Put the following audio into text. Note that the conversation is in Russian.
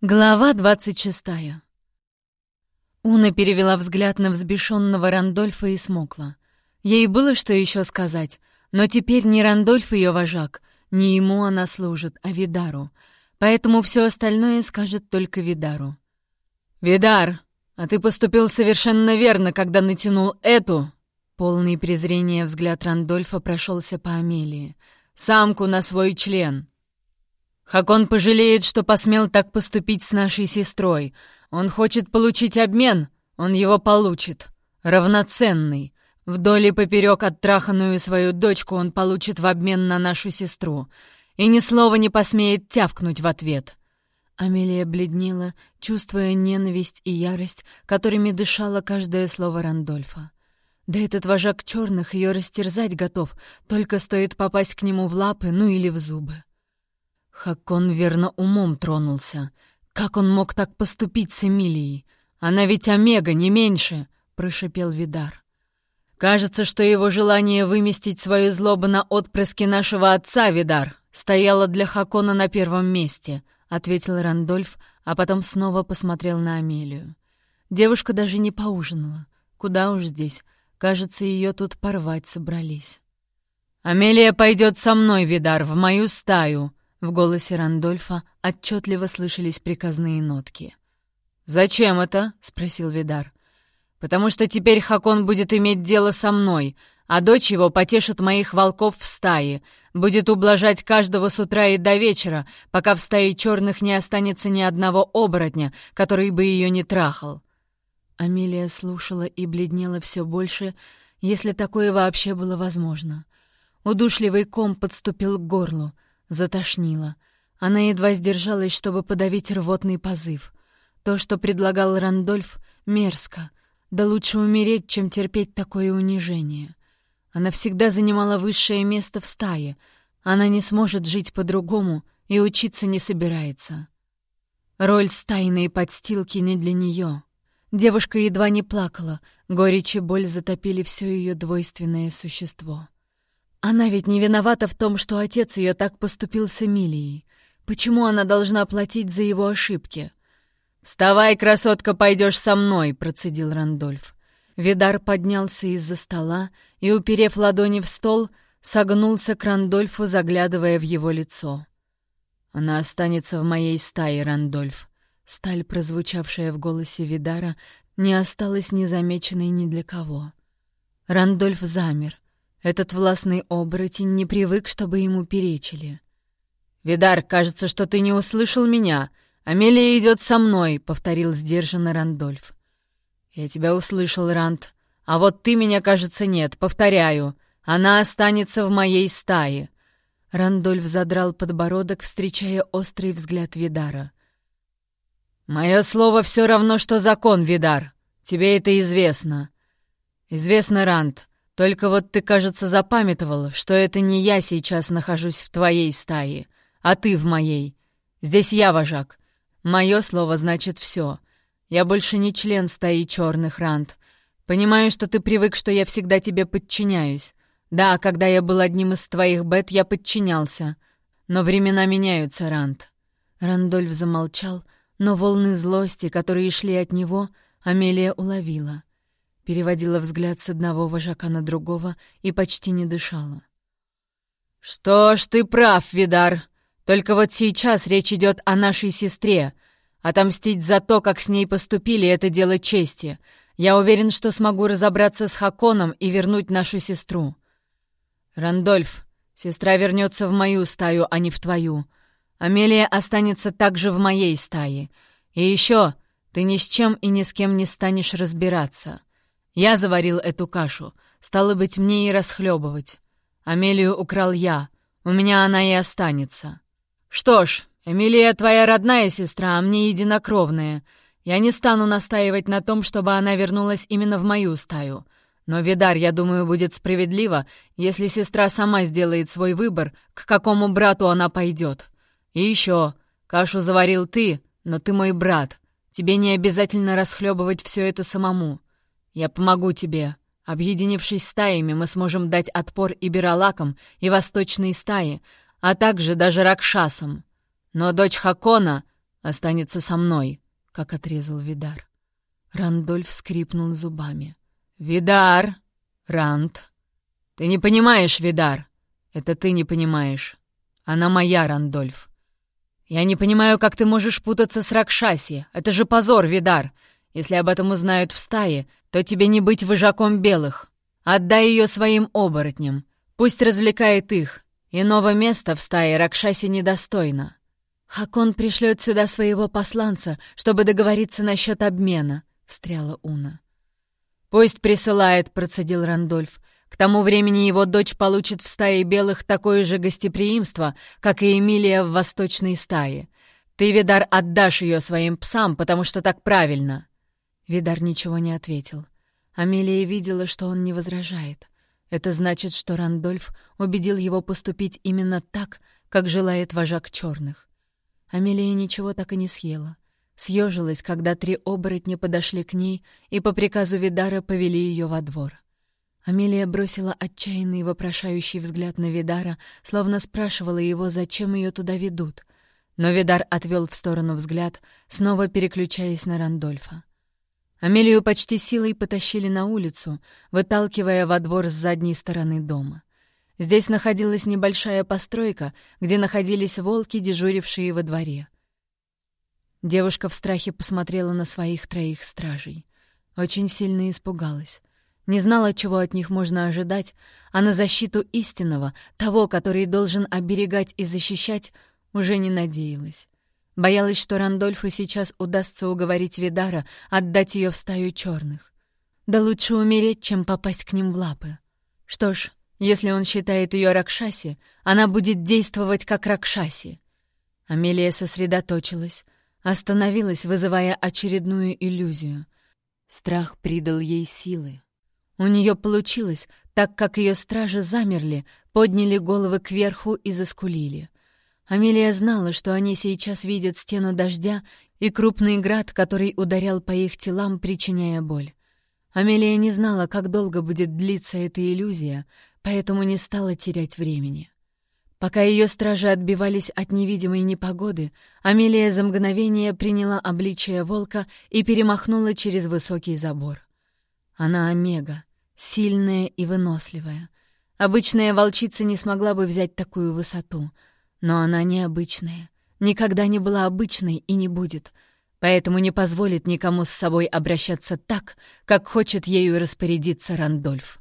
Глава двадцать шестая. Уна перевела взгляд на взбешенного Рандольфа и смокла. Ей было что еще сказать, но теперь не Рандольф ее вожак, не ему она служит, а Видару. Поэтому все остальное скажет только Видару. «Видар, а ты поступил совершенно верно, когда натянул эту...» Полный презрения взгляд Рандольфа прошелся по Амелии. «Самку на свой член. Хакон пожалеет, что посмел так поступить с нашей сестрой. Он хочет получить обмен, он его получит. Равноценный. Вдоль и поперек оттраханную свою дочку он получит в обмен на нашу сестру. И ни слова не посмеет тявкнуть в ответ. Амелия бледнела, чувствуя ненависть и ярость, которыми дышало каждое слово Рандольфа. Да этот вожак черных ее растерзать готов, только стоит попасть к нему в лапы, ну или в зубы. Хакон верно умом тронулся. Как он мог так поступить с Эмилией? Она ведь Омега, не меньше, прошипел Видар. Кажется, что его желание выместить свою злобу на отпрыске нашего отца, Видар, стояло для Хакона на первом месте, ответил Рандольф, а потом снова посмотрел на Амелию. Девушка даже не поужинала. Куда уж здесь? Кажется, ее тут порвать собрались. «Амелия пойдет со мной, Видар, в мою стаю», в голосе Рандольфа отчетливо слышались приказные нотки. «Зачем это?» — спросил Видар. «Потому что теперь Хакон будет иметь дело со мной, а дочь его потешит моих волков в стае, будет ублажать каждого с утра и до вечера, пока в стае черных не останется ни одного оборотня, который бы ее не трахал». Амелия слушала и бледнела все больше, если такое вообще было возможно. Удушливый ком подступил к горлу — Затошнило. Она едва сдержалась, чтобы подавить рвотный позыв. То, что предлагал Рандольф, мерзко. Да лучше умереть, чем терпеть такое унижение. Она всегда занимала высшее место в стае. Она не сможет жить по-другому и учиться не собирается. Роль стайной подстилки не для нее. Девушка едва не плакала, горечь и боль затопили все ее двойственное существо. Она ведь не виновата в том, что отец ее так поступил с Эмилией. Почему она должна платить за его ошибки? «Вставай, красотка, пойдешь со мной», — процедил Рандольф. Видар поднялся из-за стола и, уперев ладони в стол, согнулся к Рандольфу, заглядывая в его лицо. «Она останется в моей стае, Рандольф». Сталь, прозвучавшая в голосе Видара, не осталась незамеченной ни для кого. Рандольф замер — этот властный оборотень не привык, чтобы ему перечили. «Видар, кажется, что ты не услышал меня. Амелия идет со мной», — повторил сдержанно Рандольф. «Я тебя услышал, Ранд. А вот ты меня, кажется, нет. Повторяю, она останется в моей стае». Рандольф задрал подбородок, встречая острый взгляд Видара. «Мое слово все равно, что закон, Видар. Тебе это известно». «Известно, Ранд. Только вот ты, кажется, запамятовал, что это не я сейчас нахожусь в твоей стае, а ты в моей. Здесь я вожак. Мое слово значит все. Я больше не член стаи черных рант. Понимаю, что ты привык, что я всегда тебе подчиняюсь. Да, когда я был одним из твоих бет, я подчинялся. Но времена меняются, Рант. Рандольф замолчал, но волны злости, которые шли от него, Амелия уловила переводила взгляд с одного вожака на другого и почти не дышала. «Что ж, ты прав, Видар. Только вот сейчас речь идет о нашей сестре. Отомстить за то, как с ней поступили, — это дело чести. Я уверен, что смогу разобраться с Хаконом и вернуть нашу сестру. Рандольф, сестра вернется в мою стаю, а не в твою. Амелия останется также в моей стае. И еще, ты ни с чем и ни с кем не станешь разбираться. Я заварил эту кашу. Стало быть, мне и расхлебывать. Амелию украл я. У меня она и останется. Что ж, Эмилия твоя родная сестра, а мне единокровная. Я не стану настаивать на том, чтобы она вернулась именно в мою стаю. Но, Видар, я думаю, будет справедливо, если сестра сама сделает свой выбор, к какому брату она пойдет. И еще, кашу заварил ты, но ты мой брат. Тебе не обязательно расхлебывать все это самому. «Я помогу тебе. Объединившись стаями, мы сможем дать отпор и Биралакам, и Восточной стае, а также даже Ракшасам. Но дочь Хакона, останется со мной», — как отрезал Видар. Рандольф скрипнул зубами. «Видар! Ранд! Ты не понимаешь, Видар! Это ты не понимаешь. Она моя, Рандольф. Я не понимаю, как ты можешь путаться с Ракшаси. Это же позор, Видар. Если об этом узнают в стае, то тебе не быть выжаком белых. Отдай ее своим оборотням. Пусть развлекает их. Иного места в стае Ракшаси недостойно. Хакон пришлет сюда своего посланца, чтобы договориться насчет обмена, — встряла Уна. «Пусть присылает», — процедил Рандольф. «К тому времени его дочь получит в стае белых такое же гостеприимство, как и Эмилия в восточной стае. Ты, Видар, отдашь ее своим псам, потому что так правильно». Видар ничего не ответил. Амелия видела, что он не возражает. Это значит, что Рандольф убедил его поступить именно так, как желает вожак черных. Амелия ничего так и не съела. Съежилась, когда три оборотня подошли к ней и по приказу Видара повели ее во двор. Амелия бросила отчаянный вопрошающий взгляд на Видара, словно спрашивала его, зачем ее туда ведут. Но Видар отвел в сторону взгляд, снова переключаясь на Рандольфа. Амелию почти силой потащили на улицу, выталкивая во двор с задней стороны дома. Здесь находилась небольшая постройка, где находились волки, дежурившие во дворе — Девушка в страхе посмотрела на своих троих стражей. Очень сильно испугалась. Не знала, чего от них можно ожидать, а на защиту истинного, того, который должен оберегать и защищать, уже не надеялась. Боялась, что Рандольфу сейчас удастся уговорить Видара отдать ее в стаю черных. Да лучше умереть, чем попасть к ним в лапы. Что ж, если он считает ее Ракшаси, она будет действовать как Ракшаси. Амелия сосредоточилась — Остановилась, вызывая очередную иллюзию. Страх придал ей силы. У нее получилось, так как ее стражи замерли, подняли головы кверху и заскулили. Амелия знала, что они сейчас видят стену дождя и крупный град, который ударял по их телам, причиняя боль. Амелия не знала, как долго будет длиться эта иллюзия, поэтому не стала терять времени. Пока ее стражи отбивались от невидимой непогоды, Амелия за мгновение приняла обличие волка и перемахнула через высокий забор. Она омега, сильная и выносливая. Обычная волчица не смогла бы взять такую высоту, но она необычная, никогда не была обычной и не будет, поэтому не позволит никому с собой обращаться так, как хочет ею распорядиться Рандольф.